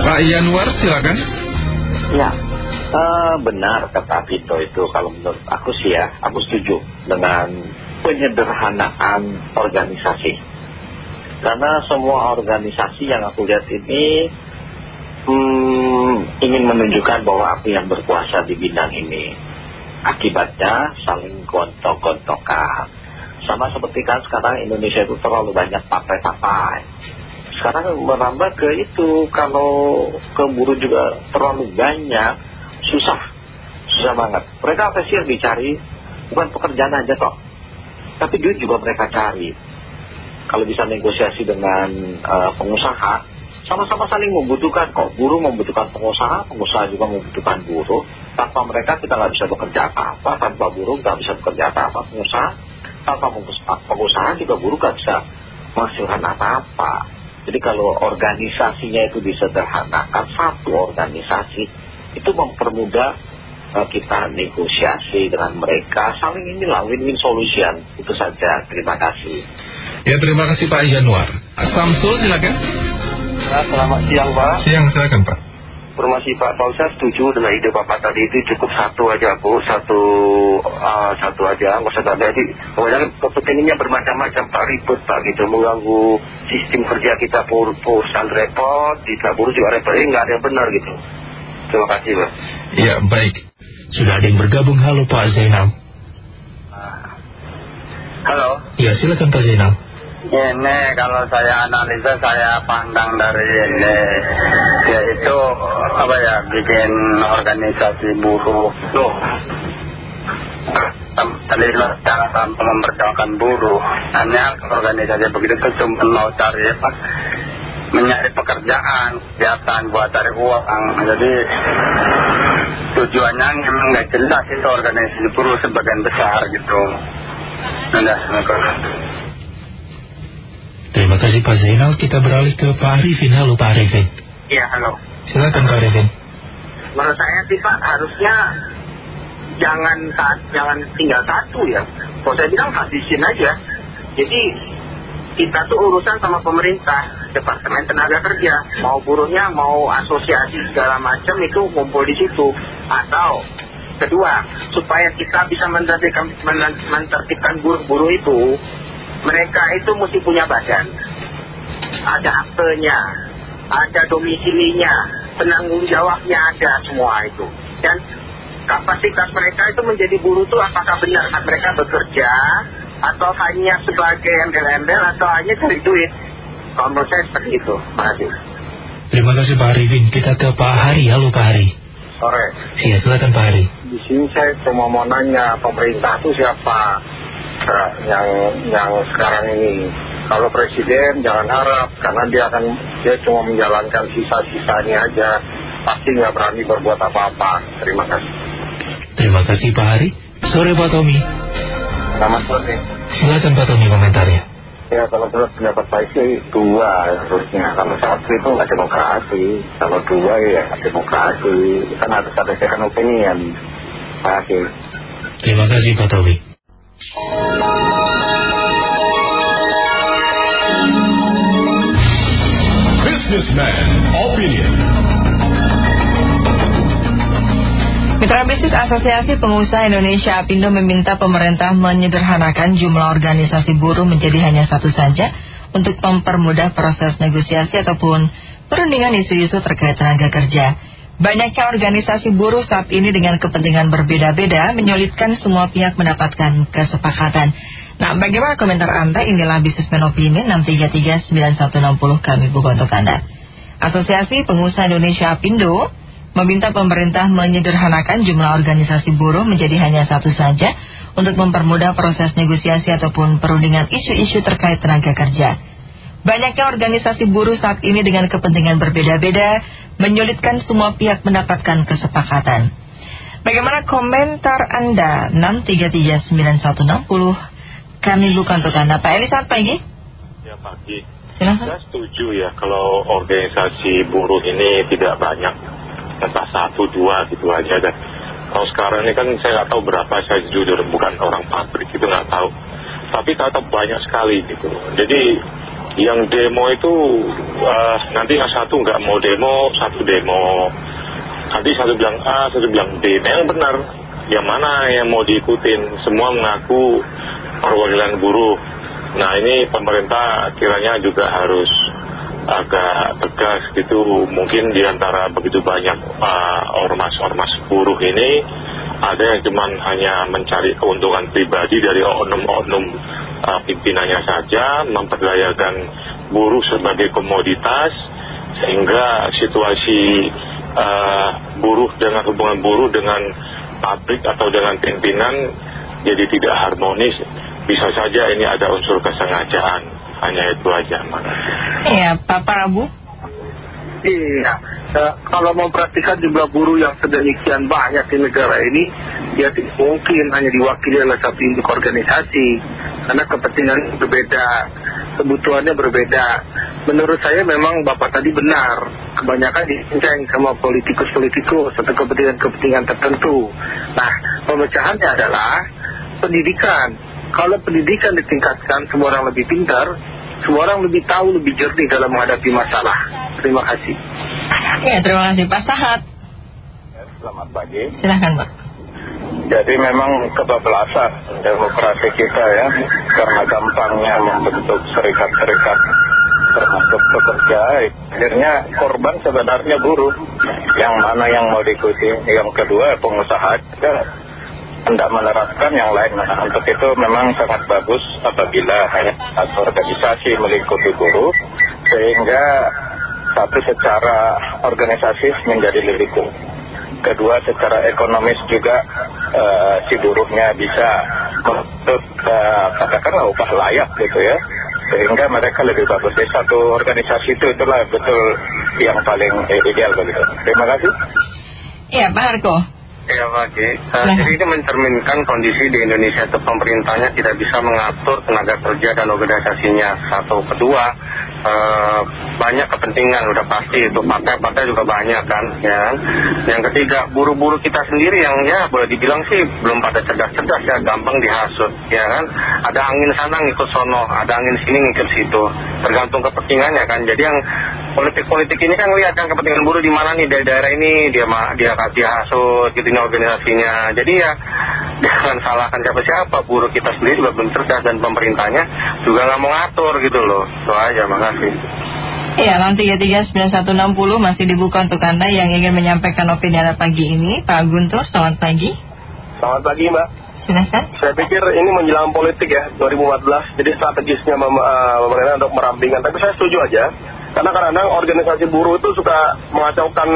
Pak Yanwar silakan. Ya, uh, benar kata Vito itu kalau menurut aku sih ya, aku setuju dengan penyederhanaan organisasi. Karena semua organisasi yang aku lihat ini hmm, ingin menunjukkan bahwa aku yang berkuasa di bidang ini. Akibatnya saling gontok-gontokan. Sama seperti kan sekarang Indonesia itu terlalu banyak partai-partai. Sekarang merambah ke itu, kalau ke buruh juga terlalu banyak, susah. Susah banget. Mereka apa sih yang dicari? Bukan pekerjaan aja toh. Tapi duit juga mereka cari. Kalau bisa negosiasi dengan uh, pengusaha, sama-sama saling membutuhkan kok. Buruh membutuhkan pengusaha, pengusaha juga membutuhkan buruh. Tanpa mereka kita nggak bisa bekerja apa-apa, tanpa buruh nggak bisa bekerja apa-apa, pengusaha. Tanpa pengusaha juga buruh nggak bisa menghasilkan apa-apa. Jadi kalau organisasinya itu disederhanakan, satu organisasi, itu mempermudah uh, kita negosiasi dengan mereka. Saling inilah win-win solution. Itu saja. Terima kasih. Ya terima kasih Pak Januar. Samsul silakan. Selamat siang Pak. Siang silakan Pak. Informasi Pak Paul saya setuju dengan ide Bapak tadi itu cukup satu aja Bu, satu uh, satu aja, nggak usah ada. Jadi kemudian kepentingannya bermacam-macam Pak ribut Pak gitu, mengganggu sistem kerja kita perusahaan repot, di buruh juga repot, ini nggak ada yang benar gitu. Terima kasih Pak. Iya baik. Sudah ada yang bergabung, halo Pak Zainal. Halo. Iya silakan Pak Zainal. Ini kalau saya analisa saya pandang dari ini yaitu apa ya bikin organisasi buruh tuh tadi cara tanpa memperjuangkan buruh hanya organisasi begitu itu cuma mau cari apa mencari pekerjaan kegiatan buat cari uang jadi tujuannya memang nggak jelas itu organisasi buruh sebagian besar gitu udah Terima kasih Pak Zainal. Kita beralih ke Pak Arifin. Halo Pak Arifin. Iya, halo. Silakan Pak Arifin. Menurut saya sih Pak, harusnya jangan saat, jangan tinggal satu ya. Kalau saya bilang habisin aja. Jadi kita tuh urusan sama pemerintah, Departemen Tenaga Kerja, mau buruhnya, mau asosiasi segala macam itu ngumpul di situ. Atau kedua, supaya kita bisa menertibkan, menertibkan buruh-buruh itu, mereka itu mesti punya badan. Ada aktenya, ada domisilinya, penanggung jawabnya ada semua itu. Dan kapasitas mereka itu menjadi buruh itu apakah benar mereka bekerja atau hanya sebagai embel-embel atau hanya cari duit. Kalau menurut saya seperti itu. Terima kasih. Terima kasih Pak Arifin. Kita ke Pak Hari. Halo Pak Hari. Sore. Iya, silakan Pak Hari. Di sini saya cuma mau nanya pemerintah itu siapa? yang yang sekarang ini. Kalau presiden jangan harap karena dia akan dia cuma menjalankan sisa-sisanya aja, pasti nggak berani berbuat apa-apa. Terima kasih. Terima kasih Pak Hari. Sore Pak Tommy. Selamat sore. Silakan Pak Tommy komentarnya. Ya kalau menurut pendapat saya sih dua harusnya. Kalau satu itu nggak demokrasi. Kalau dua ya demokrasi. Kan harus ada second opinion. Terima kasih. Terima kasih Pak Tommy. Businessman Opinion. Mitra Bisnis Asosiasi Pengusaha Indonesia Apindo meminta pemerintah menyederhanakan jumlah organisasi buruh menjadi hanya satu saja untuk mempermudah proses negosiasi ataupun perundingan isu-isu terkait tenaga kerja. Banyaknya organisasi buruh saat ini dengan kepentingan berbeda-beda menyulitkan semua pihak mendapatkan kesepakatan. Nah, bagaimana komentar Anda? Inilah Bisnismen Opinion 6339160 kami buka untuk Anda. Asosiasi Pengusaha Indonesia Apindo meminta pemerintah menyederhanakan jumlah organisasi buruh menjadi hanya satu saja untuk mempermudah proses negosiasi ataupun perundingan isu-isu terkait tenaga kerja. Banyaknya organisasi buruh saat ini dengan kepentingan berbeda-beda menyulitkan semua pihak mendapatkan kesepakatan. Bagaimana komentar Anda? 6339160 kami bukan untuk Anda. Pak Eli, selamat pagi. Ya, pagi. Silahkan. Saya setuju ya kalau organisasi buruh ini tidak banyak. Entah satu, dua gitu aja. Dan kalau sekarang ini kan saya nggak tahu berapa, saya jujur bukan orang pabrik itu nggak tahu. Tapi saya tahu banyak sekali gitu. Jadi yang demo itu uh, nanti yang satu nggak mau demo, satu demo. Nanti satu bilang A, satu bilang B. Nah, yang benar, yang mana yang mau diikutin? Semua mengaku perwakilan buruh. Nah ini pemerintah kiranya juga harus agak tegas gitu. Mungkin di antara begitu banyak ormas-ormas buruh ini ada yang cuma hanya mencari keuntungan pribadi dari oknum-oknum uh, pimpinannya saja, memperdayakan buruh sebagai komoditas, sehingga situasi uh, buruh dengan hubungan buruh dengan pabrik atau dengan pimpinan jadi tidak harmonis. Bisa saja ini ada unsur kesengajaan, hanya itu aja. Iya, Pak Prabu. Iya, uh, kalau memperhatikan jumlah buruh yang sedemikian banyak di negara ini, ya mungkin hanya diwakili oleh satu induk organisasi, karena kepentingan berbeda, kebutuhannya berbeda. Menurut saya memang Bapak tadi benar, kebanyakan dicincang sama politikus-politikus atau kepentingan-kepentingan tertentu. Nah, pemecahannya adalah pendidikan. Kalau pendidikan ditingkatkan, semua orang lebih pintar, semua orang lebih tahu, lebih jernih dalam menghadapi masalah. Terima kasih. Ya, terima kasih Pak Sahat. Ya, selamat pagi. Silahkan Pak. Jadi memang kebablasan demokrasi kita ya, karena gampangnya membentuk serikat-serikat termasuk pekerja, akhirnya korban sebenarnya buruh. Yang mana yang mau diikuti? Yang kedua pengusaha juga hendak menerapkan yang lain. Nah, untuk itu memang sangat bagus apabila hanya satu organisasi melingkupi buruh, sehingga satu secara organisasi menjadi lebih. Kedua secara ekonomis juga uh, si buruhnya bisa menuntut uh, katakanlah upah layak gitu ya. Sehingga mereka lebih bagus. Jadi satu organisasi itu itulah betul yang paling ideal begitu. Terima kasih. Iya Pak Harko. Ya Pak uh, jadi ini mencerminkan kondisi di Indonesia itu pemerintahnya tidak bisa mengatur tenaga kerja dan organisasinya. Satu, kedua, uh, banyak kepentingan udah pasti itu partai-partai juga banyak kan, ya. Yang ketiga, buru-buru kita sendiri yang ya boleh dibilang sih belum pada cerdas-cerdas ya, gampang dihasut, ya kan. Ada angin sana ngikut sono, ada angin sini ngikut situ, tergantung kepentingannya kan. Jadi yang politik-politik ini kan lihat kan kepentingan buruh di mana nih dari daerah ini dia dia dia hasut gitu organisasinya. Jadi ya jangan salahkan siapa-siapa, buruh kita sendiri juga belum cerdas dan pemerintahnya juga nggak mau ngatur gitu loh. Itu aja, makasih. Iya, 6339160 masih dibuka untuk Anda yang ingin menyampaikan opini Anda pagi ini. Pak Guntur, selamat pagi. Selamat pagi, Mbak. Silahkan. Saya pikir ini menjelang politik ya, 2014. Jadi strategisnya uh, pemerintah untuk merampingkan. Tapi saya setuju aja karena kadang-kadang organisasi buruh itu suka mengacaukan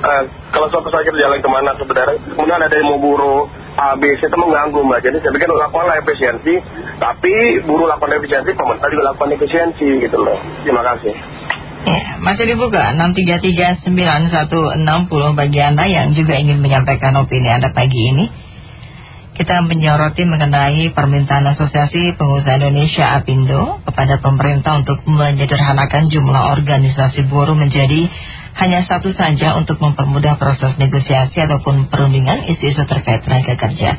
eh, kalau suatu saat jalan ke mana sebenarnya. Kemudian ada yang mau buruh A, B, C itu mengganggu mbak. Jadi saya pikir lakukanlah efisiensi. Tapi buruh lakukan efisiensi, pemerintah juga lakukan efisiensi gitu loh. Terima kasih. Ya, masih dibuka 6339160 bagi Anda yang juga ingin menyampaikan opini Anda pagi ini kita menyoroti mengenai permintaan Asosiasi Pengusaha Indonesia APindo kepada pemerintah untuk menyederhanakan jumlah organisasi buruh menjadi hanya satu saja untuk mempermudah proses negosiasi ataupun perundingan isu-isu terkait tenaga kerja.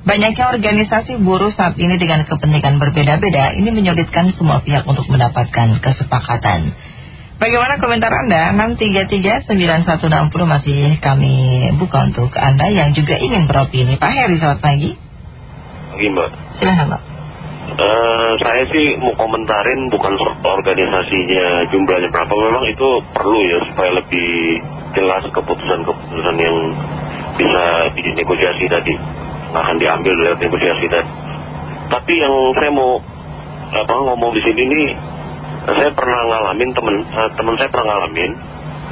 Banyaknya organisasi buruh saat ini dengan kepentingan berbeda-beda ini menyulitkan semua pihak untuk mendapatkan kesepakatan. Bagaimana komentar Anda? 6339160 masih kami buka untuk Anda yang juga ingin beropini. Pak Heri, selamat pagi. Pagi Mbak. Silahkan Mbak. Uh, saya sih mau komentarin bukan organisasinya jumlahnya berapa memang itu perlu ya supaya lebih jelas keputusan-keputusan yang bisa dinegosiasi tadi akan diambil dari negosiasi tadi tapi yang saya mau apa ngomong di sini nih saya pernah ngalamin temen, uh, temen saya pernah ngalamin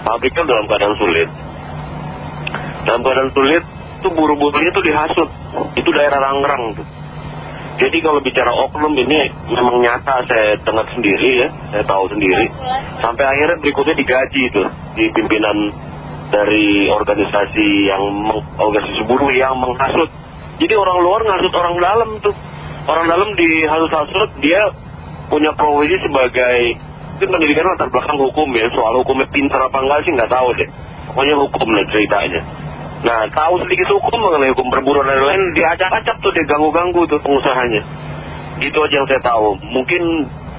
pabriknya dalam keadaan sulit. Dalam keadaan sulit itu buru-burunya itu dihasut. Itu daerah Rangrang tuh. Jadi kalau bicara oknum ini memang nyata saya dengar sendiri ya saya tahu sendiri. Sampai akhirnya berikutnya digaji itu di pimpinan dari organisasi yang organisasi buruh yang menghasut. Jadi orang luar ngasut orang dalam tuh. Orang dalam dihasut-hasut dia punya profesi sebagai mungkin pendidikan latar belakang hukum ya soal hukumnya pintar apa enggak sih nggak tahu deh pokoknya hukum lah ceritanya nah tahu sedikit hukum mengenai hukum perburuan dan lain diacak-acak tuh dia ganggu-ganggu tuh pengusahanya itu aja yang saya tahu mungkin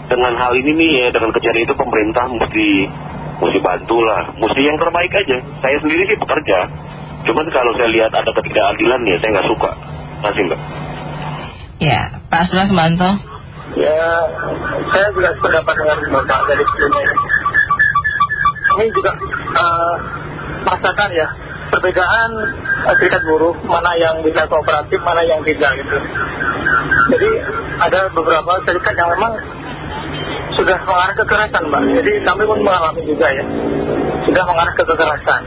dengan hal ini nih ya, dengan kejadian itu pemerintah mesti mesti bantulah, mesti yang terbaik aja. Saya sendiri sih bekerja, cuman kalau saya lihat ada ketidakadilan ya saya nggak suka. Masih mbak. Ya, Pak Banto. Ya, saya juga sependapat dengan Bapak dari sebelumnya. Ini juga uh, merasakan ya perbedaan uh, serikat buruh mana yang bisa kooperatif, mana yang tidak gitu. Jadi ada beberapa serikat yang memang sudah mengarah kekerasan mbak. Jadi kami pun mengalami juga ya, sudah mengarah ke kekerasan.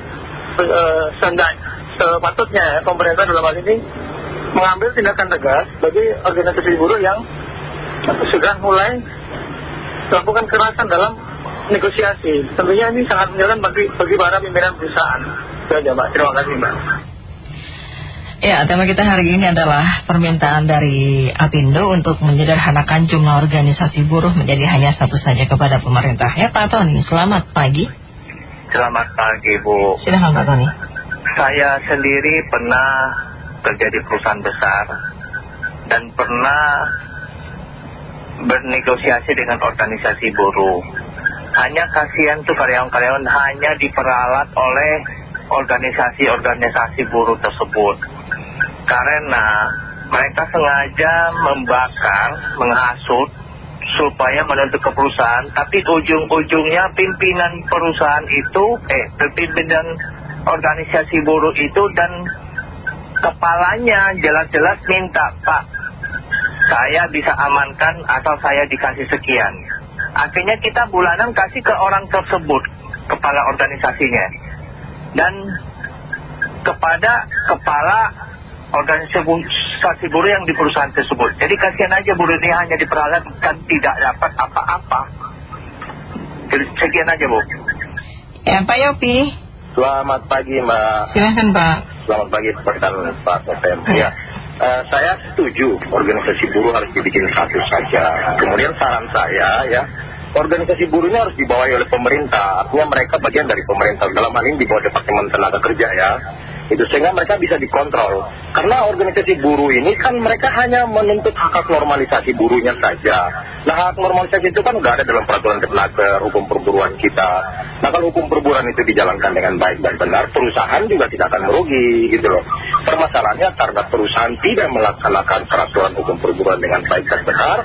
Uh, sepatutnya ya, pemerintah dalam hal ini mengambil tindakan tegas bagi organisasi buruh yang sudah mulai melakukan kekerasan dalam negosiasi. Tentunya ini sangat menyerang bagi, bagi para pimpinan perusahaan. Itu aja Mbak. Terima kasih Mbak. Ya, tema kita hari ini adalah permintaan dari Apindo untuk menyederhanakan jumlah organisasi buruh menjadi hanya satu saja kepada pemerintah. Ya Pak Tony, selamat pagi. Selamat pagi Bu. Silahkan Pak Tony. Saya sendiri pernah kerja di perusahaan besar dan pernah bernegosiasi dengan organisasi buruh. Hanya kasihan tuh karyawan-karyawan hanya diperalat oleh organisasi-organisasi buruh tersebut. Karena mereka sengaja membakar, menghasut supaya menuntut ke perusahaan, tapi ujung-ujungnya pimpinan perusahaan itu, eh pimpinan organisasi buruh itu dan kepalanya jelas-jelas minta, Pak, saya bisa amankan atau saya dikasih sekian. Akhirnya kita bulanan kasih ke orang tersebut, kepala organisasinya. Dan kepada kepala organisasi buruh yang di perusahaan tersebut. Jadi kasihan aja buruh ini hanya diperalakan tidak dapat apa-apa. Sekian aja Bu. Ya Pak Yopi. Selamat pagi Mbak. Silahkan Pak. Selamat pagi rekan Pak FM. Ya. Uh, saya setuju organisasi buruh harus dibikin satu saja. Kemudian saran saya ya, organisasi buruh ini harus dibawahi oleh pemerintah. Artinya mereka bagian dari pemerintah. Dalam hal ini di bawah Departemen Tenaga Kerja ya itu sehingga mereka bisa dikontrol. Karena organisasi buruh ini kan mereka hanya menuntut hak hak normalisasi buruhnya saja. Nah hak normalisasi itu kan udah ada dalam peraturan tenaga hukum perburuan kita. Nah kalau hukum perburuan itu dijalankan dengan baik dan benar perusahaan juga tidak akan merugi gitu loh. Permasalahannya karena perusahaan tidak melaksanakan peraturan hukum perburuan dengan baik dan benar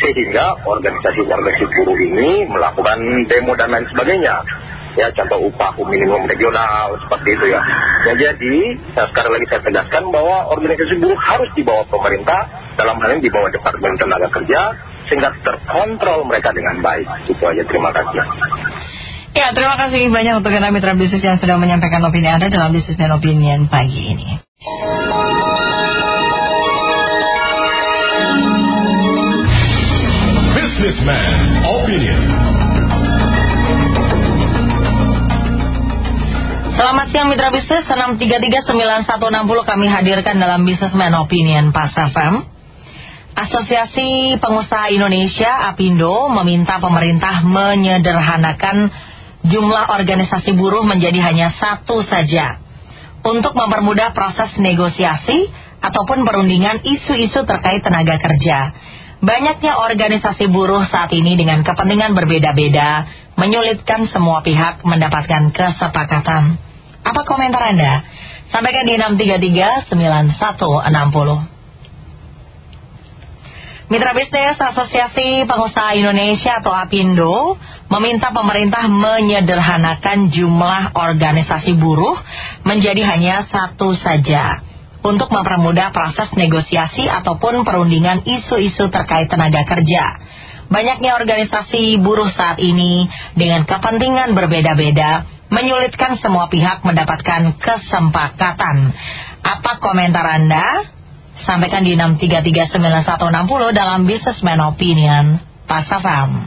sehingga organisasi-organisasi buruh ini melakukan demo dan lain sebagainya ya contoh upah minimum regional seperti itu ya. ya jadi nah sekarang lagi saya tegaskan bahwa organisasi buruh harus dibawa pemerintah dalam hal ini dibawa Departemen Tenaga Kerja sehingga terkontrol mereka dengan baik. Itu aja terima kasih. Ya, terima kasih banyak untuk mitra bisnis yang sudah menyampaikan opini Anda dalam bisnis dan opinion pagi ini. Mitra Bisnis 6339160 kami hadirkan dalam Businessman Opinion Pas FM. Asosiasi Pengusaha Indonesia APindo meminta pemerintah menyederhanakan jumlah organisasi buruh menjadi hanya satu saja untuk mempermudah proses negosiasi ataupun perundingan isu-isu terkait tenaga kerja. Banyaknya organisasi buruh saat ini dengan kepentingan berbeda-beda menyulitkan semua pihak mendapatkan kesepakatan. Apa komentar Anda? Sampaikan di 633-9160. Mitra Bisnis Asosiasi Pengusaha Indonesia atau APindo meminta pemerintah menyederhanakan jumlah organisasi buruh menjadi hanya satu saja untuk mempermudah proses negosiasi ataupun perundingan isu-isu terkait tenaga kerja. Banyaknya organisasi buruh saat ini dengan kepentingan berbeda-beda menyulitkan semua pihak mendapatkan kesepakatan. Apa komentar Anda? Sampaikan di 6339160 dalam Businessman Opinion. Pasafam.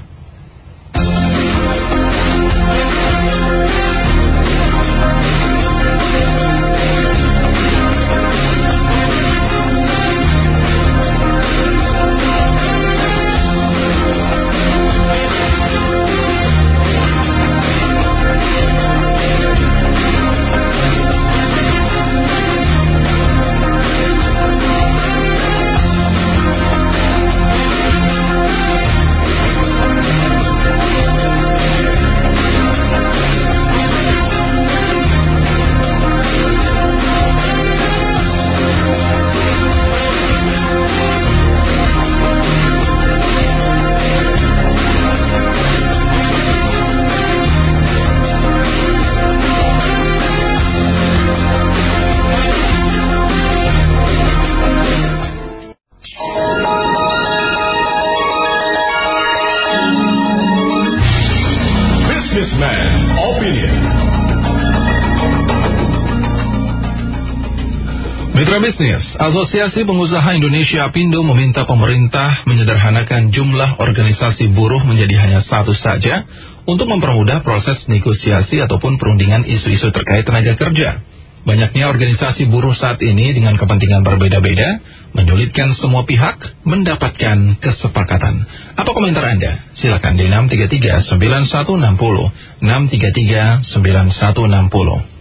Bisnis, Asosiasi Pengusaha Indonesia Apindo meminta pemerintah menyederhanakan jumlah organisasi buruh menjadi hanya satu saja untuk mempermudah proses negosiasi ataupun perundingan isu-isu terkait tenaga kerja. Banyaknya organisasi buruh saat ini dengan kepentingan berbeda-beda menyulitkan semua pihak mendapatkan kesepakatan. Apa komentar Anda? Silakan di 633 9160 633 9160.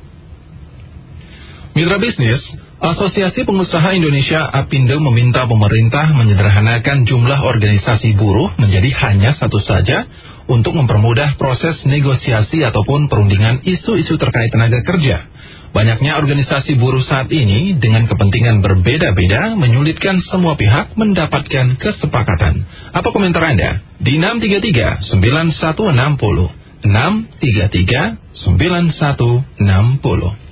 Mitra bisnis, Asosiasi Pengusaha Indonesia Apindo meminta pemerintah menyederhanakan jumlah organisasi buruh menjadi hanya satu saja untuk mempermudah proses negosiasi ataupun perundingan isu-isu terkait tenaga kerja. Banyaknya organisasi buruh saat ini dengan kepentingan berbeda-beda menyulitkan semua pihak mendapatkan kesepakatan. Apa komentar Anda? Di 633 9160 633 9160